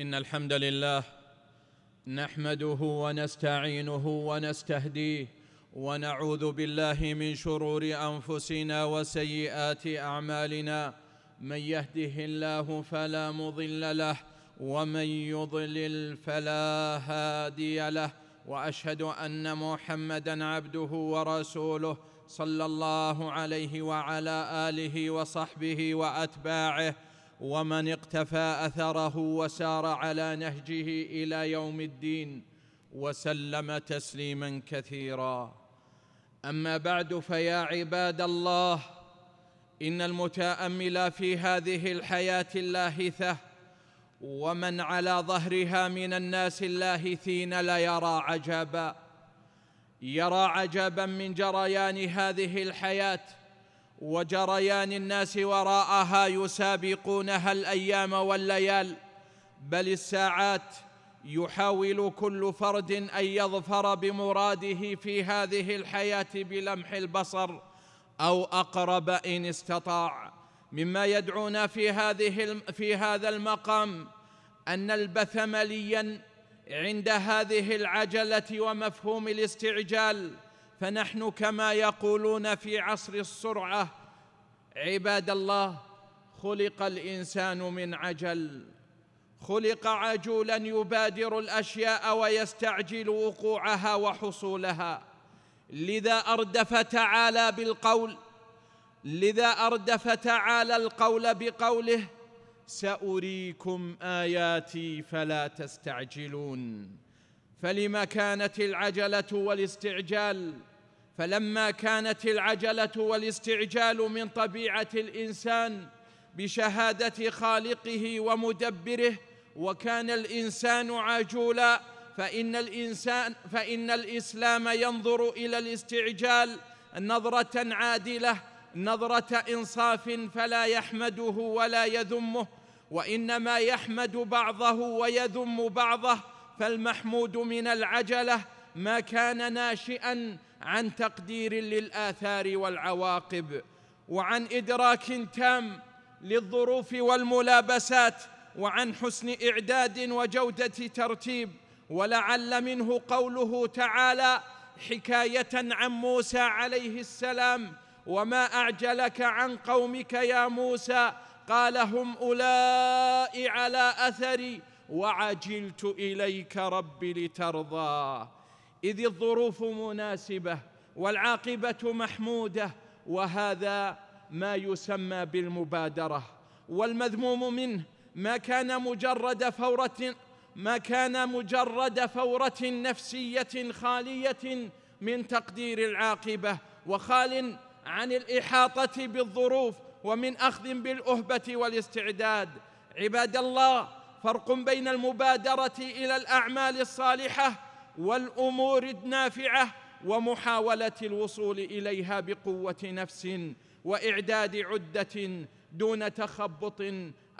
إن الحمد لله نحمده ونستعينه ونستهديه ونعوذ بالله من شرور أنفسنا وسيئات أعمالنا. من يهده الله فلا مضل له ومن يضلل فلا هادي له. وأشهد أن محمدا عبده ورسوله صلى الله عليه وعلى آله وصحبه وأتباعه. ومن اقتفى أثره وسار على نهجه إلى يوم الدين وسلم تسليما كثيرا. أما بعد فيا عباد الله إن المتأمل في هذه الحياة اللاهثة ومن على ظهرها من الناس اللاهثين ليرى عجبا يرى عجبا من جريان هذه الحياة وجريان الناس وراءها يسابقونها الأيام والليال بل الساعات يحاول كل فرد أن يظفر بمراده في هذه الحياة بلمح البصر أو أقرب إن استطاع. مما يدعونا في هذه في هذا المقام أن نلبث مليا عند هذه العجلة ومفهوم الاستعجال. فنحن كما يقولون في عصر السرعة عباد الله خلق الإنسان من عجل. خلق عجولا يبادر الأشياء ويستعجل وقوعها وحصولها. لذا أردف تعالى بالقول لذا أردف تعالى القول بقوله سأريكم آياتي فلا تستعجلون. فلما كانت العجلة والاستعجال؟ فلما كانت العجلة والاستعجال من طبيعة الإنسان بشهادة خالقه ومدبره وكان الإنسان عجولا فإن الإنسان فإن الإسلام ينظر إلى الاستعجال نظرة عادلة نظرة إنصاف فلا يحمده ولا يذمه وإنما يحمد بعضه ويذم بعضه فالمحمود من العجلة ما كان ناشئا عن تقدير للآثار والعواقب وعن إدراك تام للظروف والملابسات وعن حسن إعداد وجودة ترتيب ولعل منه قوله تعالى حكاية عن موسى عليه السلام وما أعجلك عن قومك يا موسى؟ قال هم أولئك على أثري وعجلت إليك رب لترضى. إذ الظروف مناسبة والعاقبة محمودة وهذا ما يسمى بالمبادرة. والمذموم منه ما كان مجرد فورة ما كان مجرد فورة نفسية خالية من تقدير العاقبة وخال عن الإحاطة بالظروف ومن أخذ بالأهبة والاستعداد. عباد الله فرق بين المبادرة إلى الأعمال الصالحة والأمور النافعة ومحاولة الوصول إليها بقوة نفس وإعداد عدة دون تخبط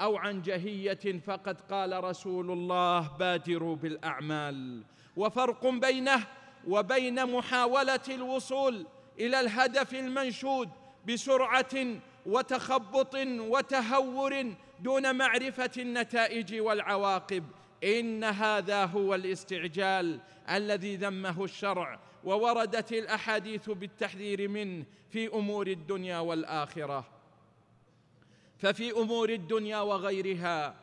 أو عنجهيه فقد قال رسول الله بادروا بالأعمال. وفرق بينه وبين محاولة الوصول إلى الهدف المنشود بسرعة وتخبط وتهور دون معرفة النتائج والعواقب. إن هذا هو الاستعجال الذي ذمه الشرع ووردت الأحاديث بالتحذير منه في أمور الدنيا والآخرة. ففي أمور الدنيا وغيرها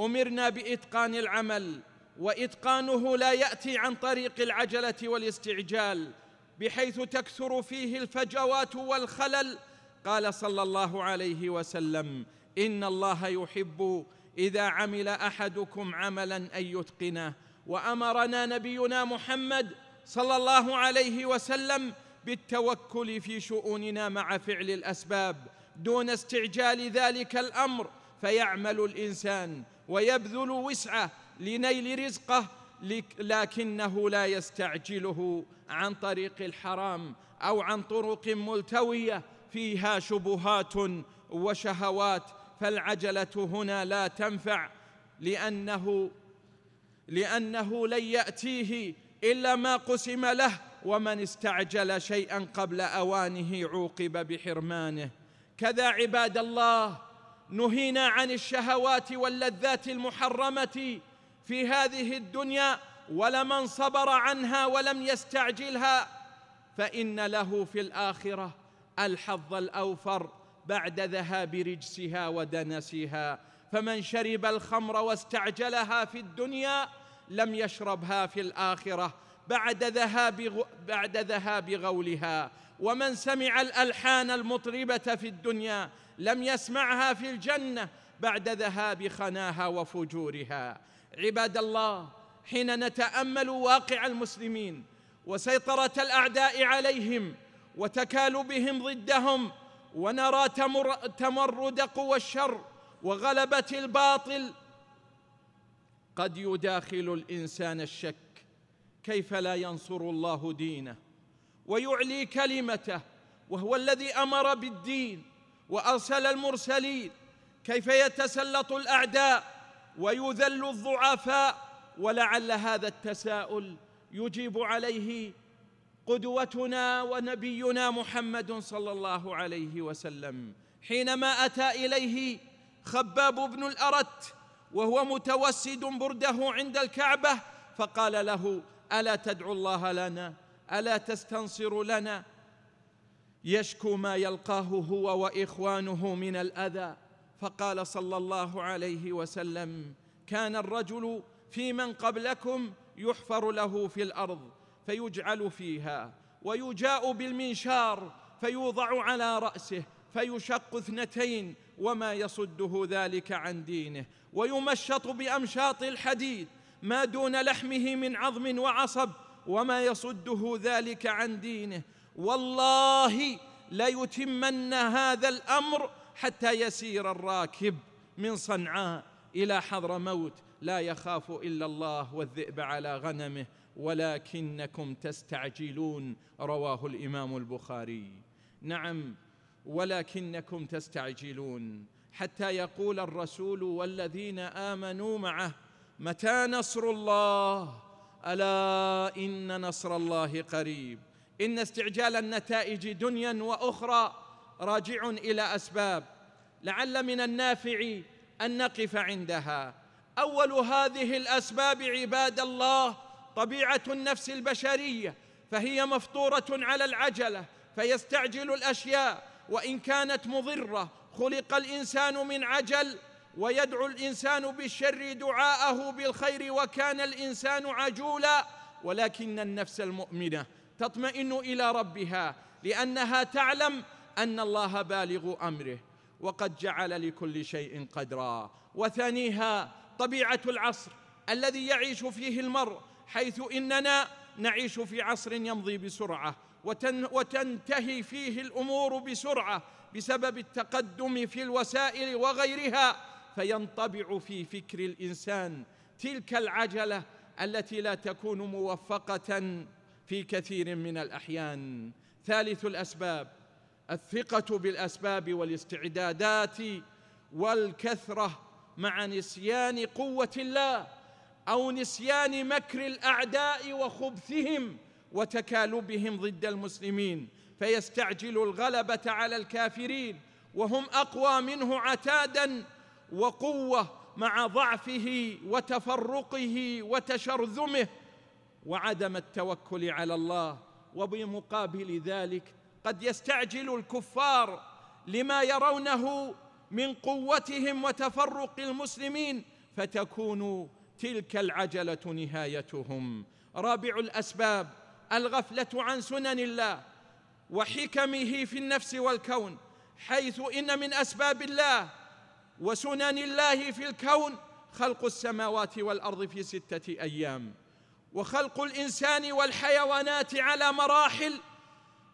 أمرنا بإتقان العمل وإتقانه لا يأتي عن طريق العجلة والاستعجال بحيث تكثر فيه الفجوات والخلل. قال صلى الله عليه وسلم إن الله يحب إذا عمل أحدكم عملا أن يتقنه. وأمرنا نبينا محمد صلى الله عليه وسلم بالتوكل في شؤوننا مع فعل الأسباب. دون استعجال ذلك الأمر فيعمل الإنسان ويبذل وسعه لنيل رزقه لكنه لا يستعجله عن طريق الحرام أو عن طرق ملتوية فيها شبهات وشهوات فالعجلة هنا لا تنفع لأنه لأنه لن يأتيه إلا ما قسم له ومن استعجل شيئا قبل أوانه عوقب بحرمانه. كذا عباد الله نهينا عن الشهوات واللذات المحرمة في هذه الدنيا ولمن صبر عنها ولم يستعجلها فإن له في الآخرة الحظ الأوفر بعد ذهاب رجسها ودنسها فمن شرب الخمر واستعجلها في الدنيا لم يشربها في الآخرة بعد ذهاب بعد ذهاب غولها. ومن سمع الألحان المطربة في الدنيا لم يسمعها في الجنة بعد ذهاب خناها وفجورها. عباد الله حين نتأمل واقع المسلمين وسيطرة الأعداء عليهم وتكالبهم ضدهم ونرى تمرد قوى الشر وغلبة الباطل. قد يداخل الإنسان الشك كيف لا ينصر الله دينه ويعلي كلمته وهو الذي أمر بالدين وأرسل المرسلين. كيف يتسلط الأعداء ويذل الضعفاء ولعل هذا التساؤل يجيب عليه قدوتنا ونبينا محمد صلى الله عليه وسلم. حينما أتى إليه خباب بن الأرت وهو متوسد برده عند الكعبة فقال له ألا تدعو الله لنا؟ ألا تستنصر لنا؟ يشكو ما يلقاه هو وإخوانه من الأذى. فقال صلى الله عليه وسلم كان الرجل في من قبلكم يحفر له في الأرض فيجعل فيها ويجاء بالمنشار فيوضع على رأسه فيشق اثنتين وما يصده ذلك عن دينه ويمشط بأمشاط الحديد ما دون لحمه من عظم وعصب وما يصده ذلك عن دينه. والله ليتمن هذا الأمر حتى يسير الراكب من صنعاء إلى حضرموت. لا يخاف إلا الله والذئب على غنمه. ولكنكم تستعجلون رواه الإمام البخاري. نعم ولكنكم تستعجلون. حتى يقول الرسول والذين آمنوا معه متى نصر الله؟ ألا إن نصر الله قريب. إن استعجال النتائج دنيا وأخرى راجع إلى أسباب. لعل من النافع أن نقف عندها. أول هذه الأسباب عباد الله طبيعة النفس البشرية فهي مفطورة على العجلة فيستعجل الأشياء وإن كانت مضرة خلق الإنسان من عجل ويدعو الإنسان بالشر دعاءه بالخير وكان الإنسان عجولا ولكن النفس المؤمنة تطمئن إلى ربها لأنها تعلم أن الله بالغ أمره وقد جعل لكل شيء قدرا. وثانيها طبيعة العصر الذي يعيش فيه المرء حيث إننا نعيش في عصر يمضي بسرعة وتنتهي فيه الأمور بسرعة بسبب التقدم في الوسائل وغيرها فينطبع في فكر الإنسان تلك العجلة التي لا تكون موفقة في كثير من الأحيان. ثالث الأسباب الثقة بالأسباب والاستعدادات والكثرة مع نسيان قوة الله. أو نسيان مكر الأعداء وخبثهم وتكالبهم ضد المسلمين فيستعجل الغلبة على الكافرين وهم أقوى منه عتادا وقوة مع ضعفه وتفرقه وتشرذمه وعدم التوكل على الله. وبمقابل ذلك قد يستعجل الكفار لما يرونه من قوتهم وتفرق المسلمين فتكون تلك العجلة نهايتهم. رابع الأسباب الغفلة عن سنن الله وحكمه في النفس والكون حيث إن من أسباب الله وسنن الله في الكون خلق السماوات والأرض في ستة أيام وخلق الإنسان والحيوانات على مراحل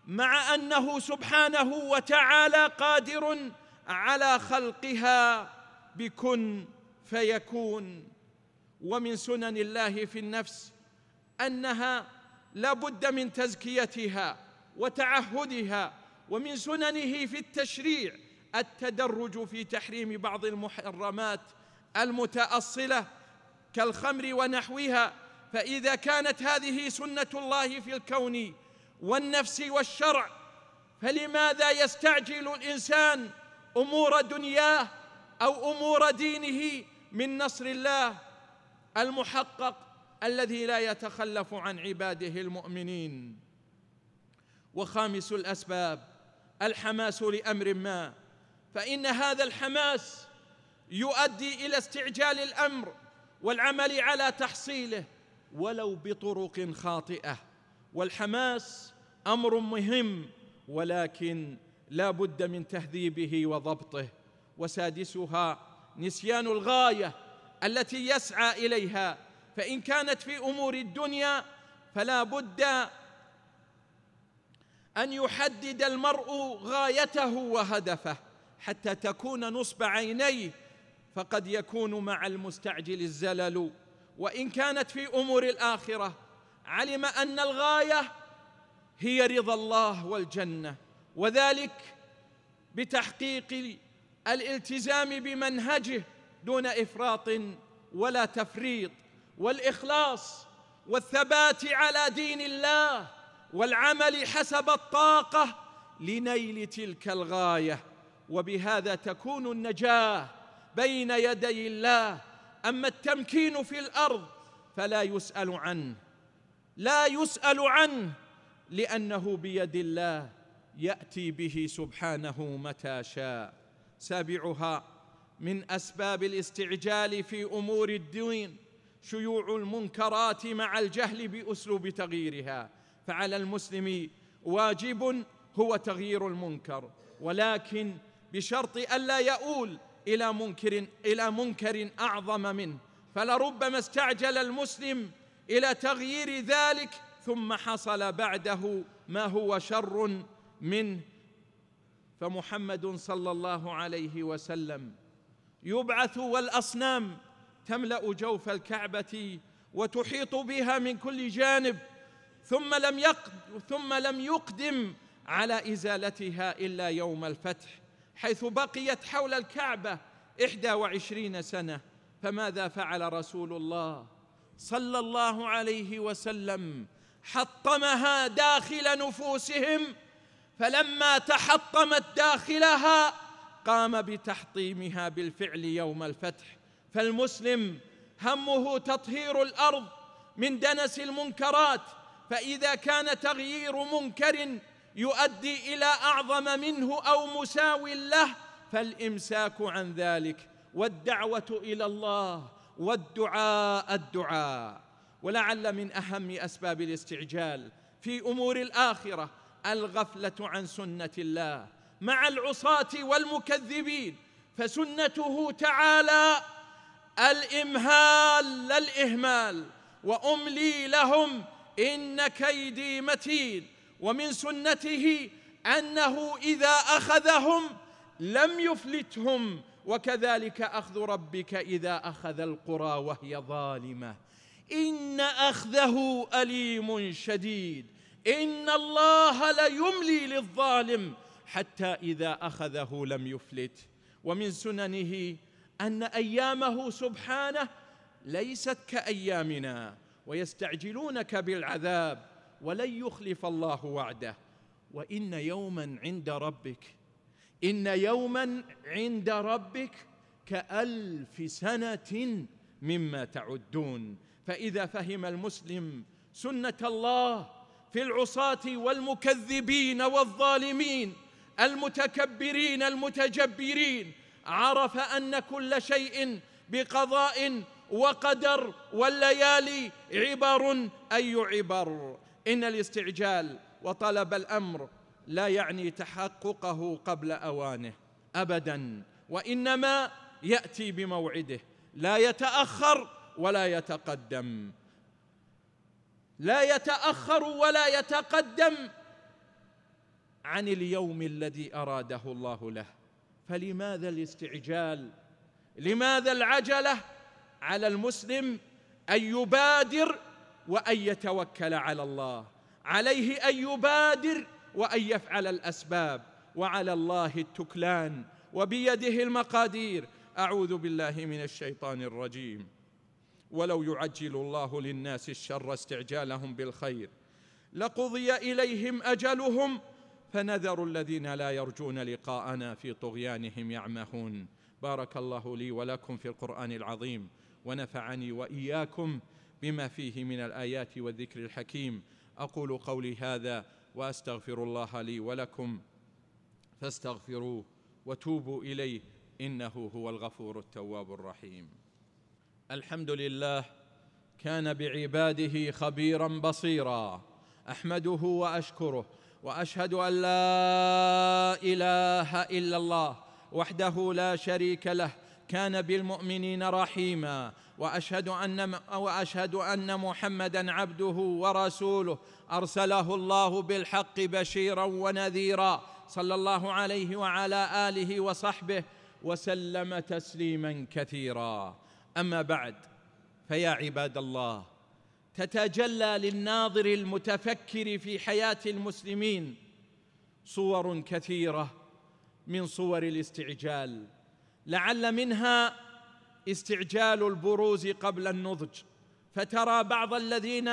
مع أنه سبحانه وتعالى قادر على خلقها بكن فيكون. ومن سنن الله في النفس أنها لا بد من تزكيتها وتعهدها ومن سننه في التشريع التدرج في تحريم بعض المحرمات المتأصلة كالخمر ونحوها. فإذا كانت هذه سنة الله في الكون والنفس والشرع فلماذا يستعجل الإنسان أمور دنياه أو أمور دينه من نصر الله؟ المحقق الذي لا يتخلف عن عباده المؤمنين. وخامس الأسباب الحماس لأمر ما. فإن هذا الحماس يؤدي إلى استعجال الأمر والعمل على تحصيله ولو بطرق خاطئة. والحماس أمر مهم ولكن لا بد من تهذيبه وضبطه. وسادسها نسيان الغاية التي يسعى إليها. فإن كانت في أمور الدنيا فلا بد أن يحدد المرء غايته وهدفه. حتى تكون نصب عينيه فقد يكون مع المستعجل الزلل. وإن كانت في أمور الآخرة علم أن الغاية هي رضا الله والجنة. وذلك بتحقيق الالتزام بمنهجه دون إفراط ولا تفريط والإخلاص والثبات على دين الله والعمل حسب الطاقة لنيل تلك الغاية. وبهذا تكون النجاة بين يدي الله. أما التمكين في الأرض فلا يسأل عنه لا يسأل عنه لأنه بيد الله يأتي به سبحانه متى شاء. سابعها من أسباب الاستعجال في أمور الدين شيوع المنكرات مع الجهل بأسلوب تغييرها. فعلى المسلم واجب هو تغيير المنكر ولكن بشرط الا يؤول إلى منكر إلى منكر أعظم منه. فلربما استعجل المسلم إلى تغيير ذلك ثم حصل بعده ما هو شر منه. فمحمد صلى الله عليه وسلم يبعث والأصنام تملأ جوف الكعبة وتحيط بها من كل جانب ثم لم يقد ثم لم يقدم على إزالتها إلا يوم الفتح حيث بقيت حول الكعبة إحدى وعشرين سنة. فماذا فعل رسول الله صلى الله عليه وسلم؟ حطمها داخل نفوسهم فلما تحطمت داخلها قام بتحطيمها بالفعل يوم الفتح. فالمسلم همه تطهير الأرض من دنس المنكرات فإذا كان تغيير منكر يؤدي إلى أعظم منه أو مساو له فالإمساك عن ذلك والدعوة إلى الله والدعاء الدعاء. ولعل من أهم أسباب الاستعجال في أمور الآخرة الغفلة عن سنة الله. مع العصاة والمكذبين فسنته تعالى الإمهال لا الاهمال وأملي لهم إن كيدي متين. ومن سنته أنه إذا أخذهم لم يفلتهم وكذلك أخذ ربك إذا أخذ القرى وهي ظالمة. إن أخذه أليم شديد. إن الله ليملي للظالم حتى إذا أخذه لم يفلت. ومن سننه أن أيامه سبحانه ليست كأيامنا ويستعجلونك بالعذاب ولن يخلف الله وعده. وإن يوما عند ربك إن يوما عند ربك كألف سنة مما تعدون. فإذا فهم المسلم سنة الله في العصاة والمكذبين والظالمين المتكبرين المتجبرين عرف أن كل شيء بقضاء وقدر والليالي عبر أي عبر. إن الاستعجال وطلب الأمر لا يعني تحققه قبل أوانه ابدا وإنما يأتي بموعده. لا يتأخر ولا يتقدم. لا يتأخر ولا يتقدم. عن اليوم الذي أراده الله له. فلماذا الاستعجال؟ لماذا العجلة على المسلم أن يبادر وأن يتوكل على الله؟ عليه أن يبادر وأن يفعل الأسباب. وعلى الله التكلان وبيده المقادير. أعوذ بالله من الشيطان الرجيم. ولو يعجل الله للناس الشر استعجالهم بالخير لقضي إليهم أجلهم فنذر الذين لا يرجون لقاءنا في طغيانهم يعمهون. بارك الله لي ولكم في القرآن العظيم ونفعني وإياكم بما فيه من الآيات والذكر الحكيم. أقول قولي هذا وأستغفر الله لي ولكم فاستغفروه وتوبوا إليه إنه هو الغفور التواب الرحيم. الحمد لله كان بعباده خبيرا بصيرا أحمده وأشكره وأشهد أن لا إله إلا الله وحده لا شريك له كان بالمؤمنين رحيما. وأشهد أن وأشهد أن محمدا عبده ورسوله. أرسله الله بالحق بشيرا ونذيرا. صلى الله عليه وعلى آله وصحبه وسلم تسليما كثيرا. أما بعد فيا عباد الله تتجلى للناظر المتفكر في حياة المسلمين صور كثيرة من صور الاستعجال. لعل منها استعجال البروز قبل النضج. فترى بعض الذين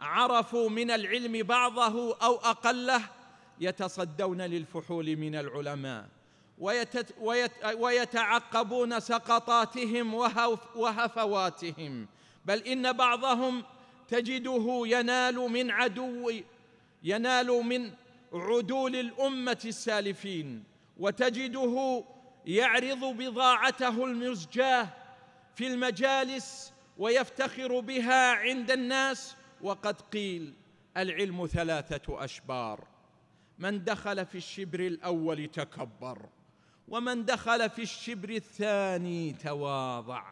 عرفوا من العلم بعضه أو أقله يتصدون للفحول من العلماء. ويتعقبون سقطاتهم وهفواتهم. بل إن بعضهم تجده ينال من عدو ينال من عدول الأمة السالفين وتجده يعرض بضاعته المزجاة في المجالس ويفتخر بها عند الناس وقد قيل العلم ثلاثة أشبار من دخل في الشبر الأول تكبر ومن دخل في الشبر الثاني تواضع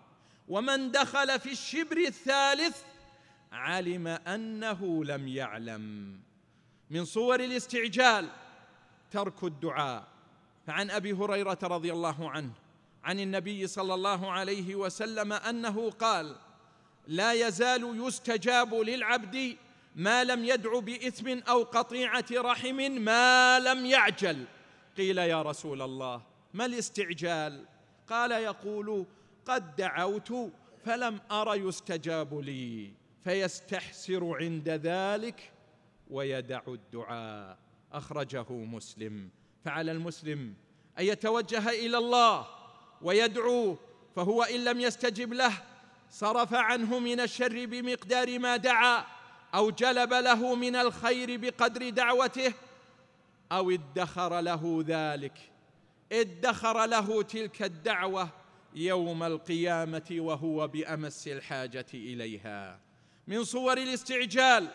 ومن دخل في الشبر الثالث علم أنه لم يعلم. من صور الاستعجال ترك الدعاء. فعن أبي هريرة رضي الله عنه عن النبي صلى الله عليه وسلم أنه قال لا يزال يستجاب للعبد ما لم يدع بإثم أو قطيعة رحم ما لم يعجل. قيل يا رسول الله ما الاستعجال؟ قال يقول قد دعوت فلم أر يستجاب لي. فيستحسر عند ذلك ويدع الدعاء. أخرجه مسلم. فعلى المسلم أن يتوجه إلى الله ويدعوه فهو إن لم يستجب له صرف عنه من الشر بمقدار ما دعا أو جلب له من الخير بقدر دعوته أو ادخر له ذلك. ادخر له تلك الدعوة يوم القيامة وهو بأمس الحاجة إليها. من صور الاستعجال.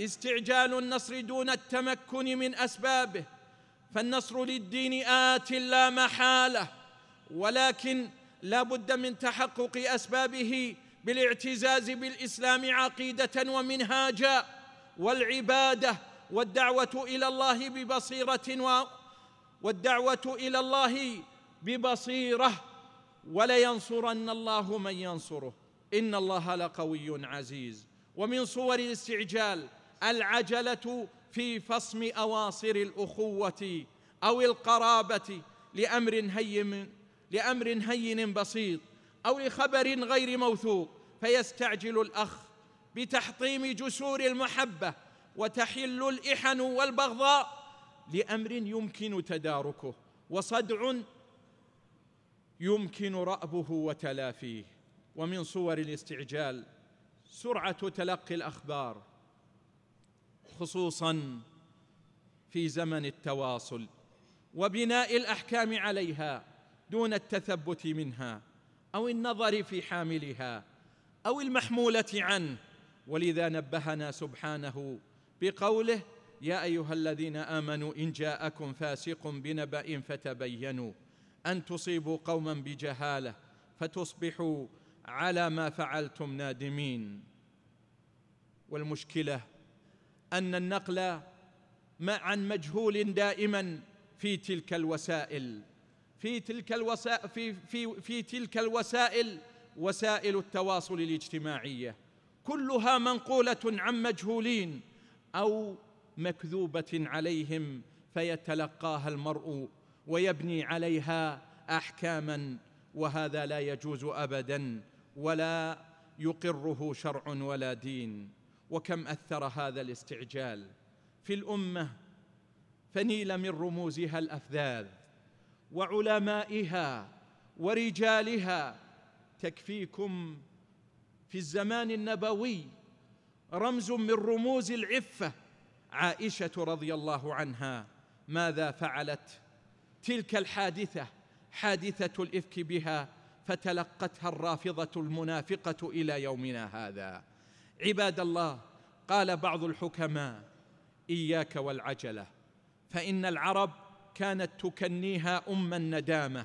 استعجال النصر دون التمكن من أسبابه. فالنصر للدين آت لا محالة ولكن لا بد من تحقق أسبابه بالاعتزاز بالإسلام عقيدة ومنهاجا والعبادة والدعوة إلى الله ببصيرة و والدعوة إلى الله ببصيرة. ولينصرن الله من ينصره. ان الله لقوي عزيز. ومن صور الاستعجال العجلة في فصم أواصر الأخوة أو القرابة لأمر هين لأمر هين بسيط أو لخبر غير موثوق فيستعجل الأخ بتحطيم جسور المحبة وتحل الإحن والبغضاء لأمر يمكن تداركه وصدع يمكن رأبه وتلافيه. ومن صور الاستعجال سرعة تلقي الأخبار خصوصا في زمن التواصل وبناء الأحكام عليها دون التثبت منها أو النظر في حاملها أو المحمولة عنه. ولذا نبهنا سبحانه بقوله يا أيها الذين آمنوا إن جاءكم فاسق بنبأ فتبينوا أن تصيبوا قوما بجهالة فتصبحوا على ما فعلتم نادمين. والمشكلة أن النقل عن مجهول دائما في تلك الوسائل. في تلك الوسائل في, في, في تلك الوسائل وسائل التواصل الاجتماعية. كلها منقولة عن مجهولين أو مكذوبة عليهم فيتلقاها المرء ويبني عليها احكاما وهذا لا يجوز ابدا. ولا يقره شرع ولا دين. وكم أثر هذا الاستعجال. في الأمة فنيل من رموزها الأفذاذ وعلمائها ورجالها تكفيكم في الزمان النبوي رمز من رموز العفة. عائشة رضي الله عنها ماذا فعلت؟ تلك الحادثة حادثة الإفك بها فتلقتها الرافضة المنافقة إلى يومنا هذا. عباد الله قال بعض الحكماء إياك والعجلة. فإن العرب كانت تكنيها أم الندامة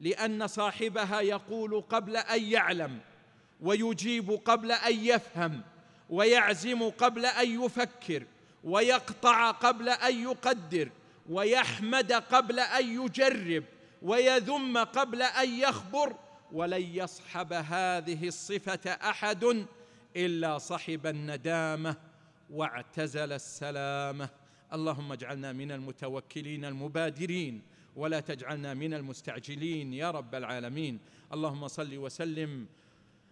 لأن صاحبها يقول قبل أن يعلم ويجيب قبل أن يفهم ويعزم قبل أن يفكر ويقطع قبل أن يقدر ويحمد قبل أن يجرب ويذم قبل أن يخبر ولن يصحب هذه الصفة أحد إلا صحب الندامة واعتزل السلامة. اللهم اجعلنا من المتوكلين المبادرين ولا تجعلنا من المستعجلين يا رب العالمين. اللهم صل وسلم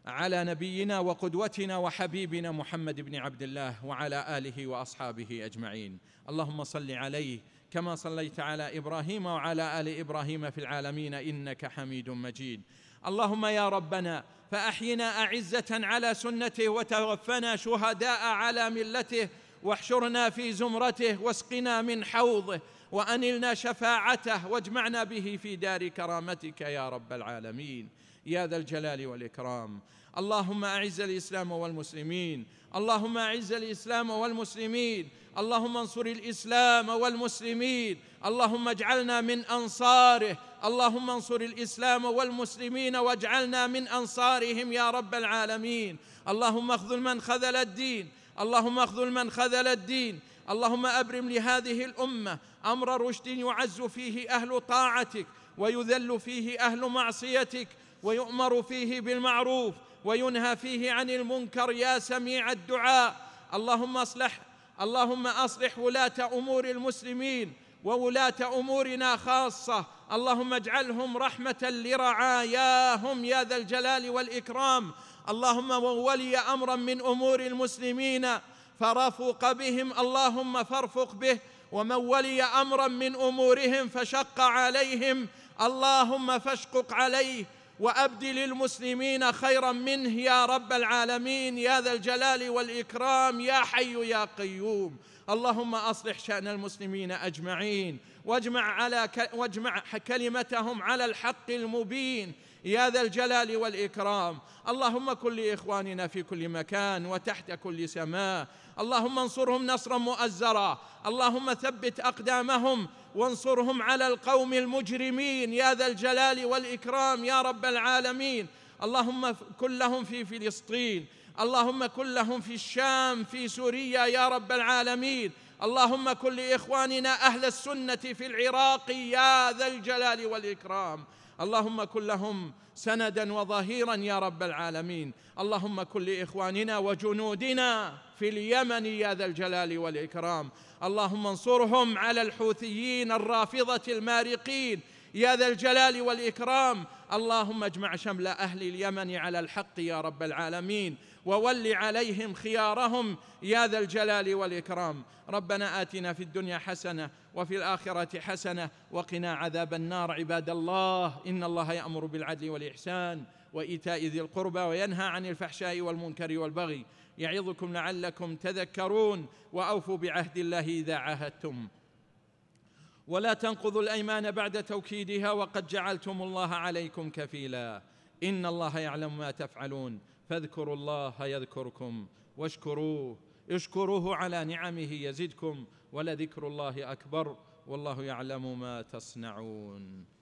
على نبينا وقدوتنا وحبيبنا محمد بن عبد الله وعلى آله وأصحابه أجمعين. اللهم صل عليه كما صليت على إبراهيم وعلى آل إبراهيم في العالمين إنك حميد مجيد. اللهم يا ربنا فأحينا أعزة على سنته وتوفنا شهداء على ملته واحشرنا في زمرته واسقنا من حوضه وأنلنا شفاعته واجمعنا به في دار كرامتك يا رب العالمين. يا ذا الجلال والإكرام. اللهم أعز الإسلام والمسلمين. اللهم أعز الإسلام والمسلمين. اللهم انصر الإسلام والمسلمين. اللهم اجعلنا من أنصاره. اللهم انصر الإسلام والمسلمين واجعلنا من أنصارهم يا رب العالمين. اللهم اخذل من خذل الدين. اللهم اخذل من خذل الدين. اللهم أبرم لهذه الأمة. أمر رشد يعز فيه أهل طاعتك ويذل فيه أهل معصيتك ويؤمر فيه بالمعروف وينهى فيه عن المنكر يا سميع الدعاء. اللهم اصلح اللهم أصلح ولاة أمور المسلمين وولاة أمورنا خاصة. اللهم اجعلهم رحمة لرعاياهم يا ذا الجلال والإكرام. اللهم من ولي أمرا من أمور المسلمين فرفق بهم اللهم فارفق به. ومن ولي أمرا من أمورهم فشق عليهم اللهم فاشقق عليه. وابدل المسلمين خيرا منه يا رب العالمين يا ذا الجلال والإكرام يا حي يا قيوم. اللهم أصلح شأن المسلمين أجمعين واجمع على واجمع كلمتهم على الحق المبين. يا ذا الجلال والإكرام. اللهم كن لإخواننا في كل مكان وتحت كل سماء. اللهم انصرهم نصرا مؤزرا. اللهم ثبت أقدامهم وانصرهم على القوم المجرمين. يا ذا الجلال والإكرام يا رب العالمين. اللهم كن لهم في فلسطين. اللهم كن لهم في الشام في سوريا يا رب العالمين. اللهم كن لإخواننا أهل السنة في العراق يا ذا الجلال والإكرام. اللهم كن لهم سندا وظهيرا يا رب العالمين. اللهم كن لإخواننا وجنودنا في اليمن يا ذا الجلال والإكرام. اللهم انصرهم على الحوثيين الرافضة المارقين يا ذا الجلال والإكرام. اللهم اجمع شمل أهل اليمن على الحق يا رب العالمين وول عليهم خيارهم يا ذا الجلال والإكرام. ربنا آتنا في الدنيا حسنة وفي الآخرة حسنة وقنا عذاب النار. عباد الله إن الله يأمر بالعدل والإحسان وإيتاء ذي القربى وينهى عن الفحشاء والمنكر والبغي. يعظكم لعلكم تذكرون وأوفوا بعهد الله إذا عاهدتم. ولا تنقضوا الأيمان بعد توكيدها وقد جعلتم الله عليكم كفيلا. إن الله يعلم ما تفعلون. فاذكروا الله يذكركم واشكروه. اشكروه على نعمه يزدكم ولذكر الله أكبر. والله يعلم ما تصنعون.